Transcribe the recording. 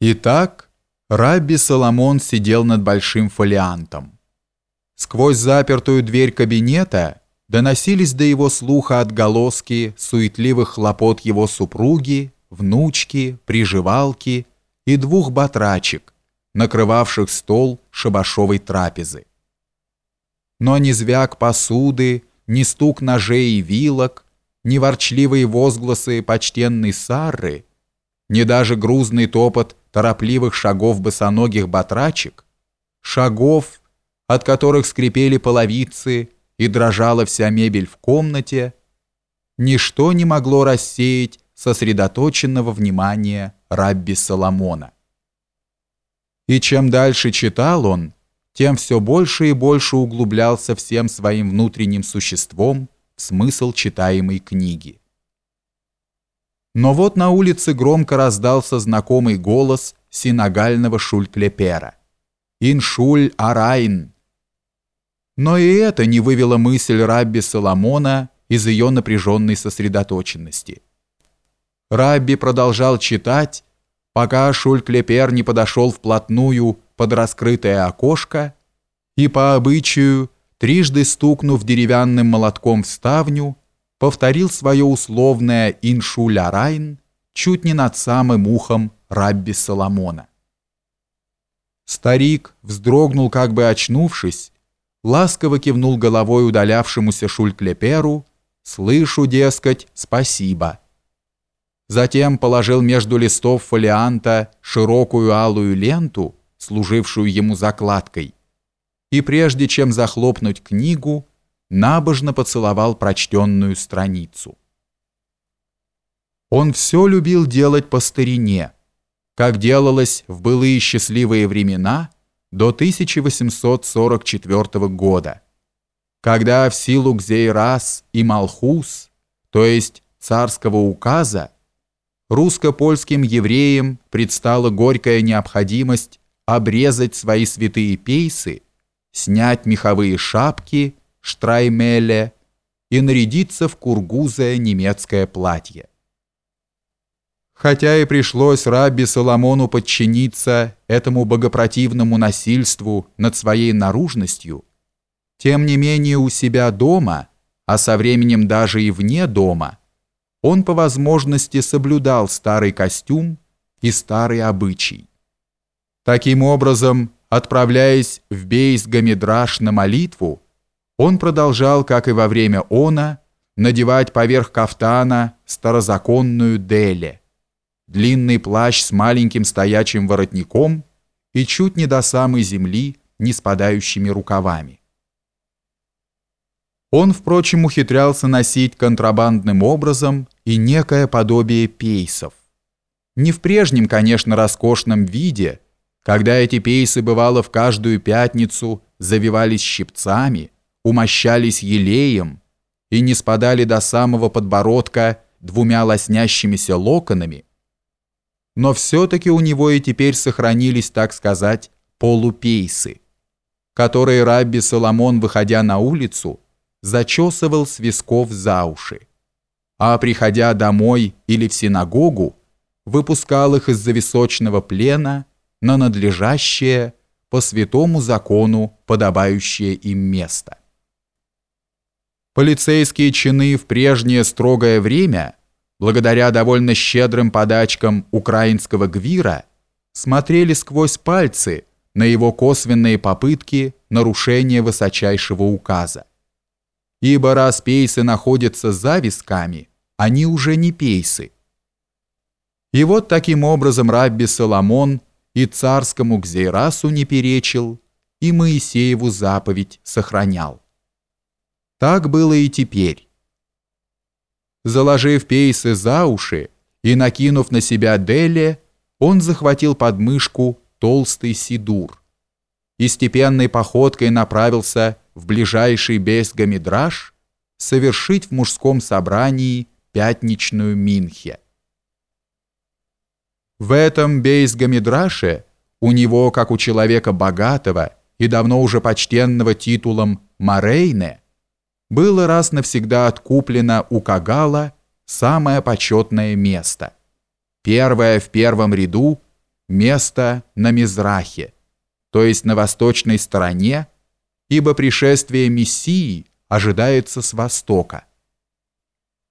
Итак, Рабби Соломон сидел над большим фолиантом. Сквозь запертую дверь кабинета доносились до его слуха отголоски суетливых хлопот его супруги, внучки, приживалки и двух батрачек, накрывавших стол шабашовой трапезы. Но ни звяк посуды, ни стук ножей и вилок, ни ворчливые возгласы почтенной Сарры, ни даже грузный топот торопливых шагов босоногих батрачек, шагов, от которых скрипели половицы и дрожала вся мебель в комнате, ничто не могло рассеять сосредоточенного внимания Рабби Соломона. И чем дальше читал он, тем все больше и больше углублялся всем своим внутренним существом в смысл читаемой книги. Но вот на улице громко раздался знакомый голос синагального шульклепера. «Иншуль Арайн!» Но и это не вывело мысль Рабби Соломона из ее напряженной сосредоточенности. Рабби продолжал читать, пока Шульклепер не подошел вплотную под раскрытое окошко и по обычаю, трижды стукнув деревянным молотком в ставню, повторил свое условное «иншуля райн» чуть не над самым ухом Рабби Соломона. Старик вздрогнул, как бы очнувшись, ласково кивнул головой удалявшемуся Шульклеперу, «Слышу, дескать, спасибо». Затем положил между листов фолианта широкую алую ленту, служившую ему закладкой, и прежде чем захлопнуть книгу, набожно поцеловал прочтенную страницу. Он все любил делать по старине, как делалось в былые счастливые времена до 1844 года, когда в силу Гзейрас и Малхус, то есть царского указа, русско-польским евреям предстала горькая необходимость обрезать свои святые пейсы, снять меховые шапки штраймеле и нарядиться в кургузое немецкое платье. Хотя и пришлось Рабби Соломону подчиниться этому богопротивному насильству над своей наружностью, тем не менее у себя дома, а со временем даже и вне дома, он по возможности соблюдал старый костюм и старый обычай. Таким образом, отправляясь в Бейс-Гамидраш на молитву, он продолжал, как и во время она, надевать поверх кафтана старозаконную деле, длинный плащ с маленьким стоячим воротником и чуть не до самой земли не спадающими рукавами. Он, впрочем, ухитрялся носить контрабандным образом и некое подобие пейсов. Не в прежнем, конечно, роскошном виде, когда эти пейсы бывало в каждую пятницу завивались щипцами – умощались елеем и не спадали до самого подбородка двумя лоснящимися локонами, но все-таки у него и теперь сохранились, так сказать, полупейсы, которые Рабби Соломон, выходя на улицу, зачесывал с висков за уши, а приходя домой или в синагогу, выпускал их из-за височного плена на надлежащее по святому закону подобающее им место. Полицейские чины в прежнее строгое время, благодаря довольно щедрым подачкам украинского гвира, смотрели сквозь пальцы на его косвенные попытки нарушения высочайшего указа. Ибо раз пейсы находятся за висками, они уже не пейсы. И вот таким образом Рабби Соломон и царскому Гзейрасу не перечил, и Моисееву заповедь сохранял. Так было и теперь. Заложив пейсы за уши и накинув на себя Деле, он захватил под мышку толстый сидур и степенной походкой направился в ближайший Бейс-Гамидраш совершить в мужском собрании пятничную Минхе. В этом Бейс-Гамидраше у него, как у человека богатого и давно уже почтенного титулом Марейне, было раз навсегда откуплено у Кагала самое почетное место. Первое в первом ряду место на Мизрахе, то есть на восточной стороне, ибо пришествие Мессии ожидается с востока.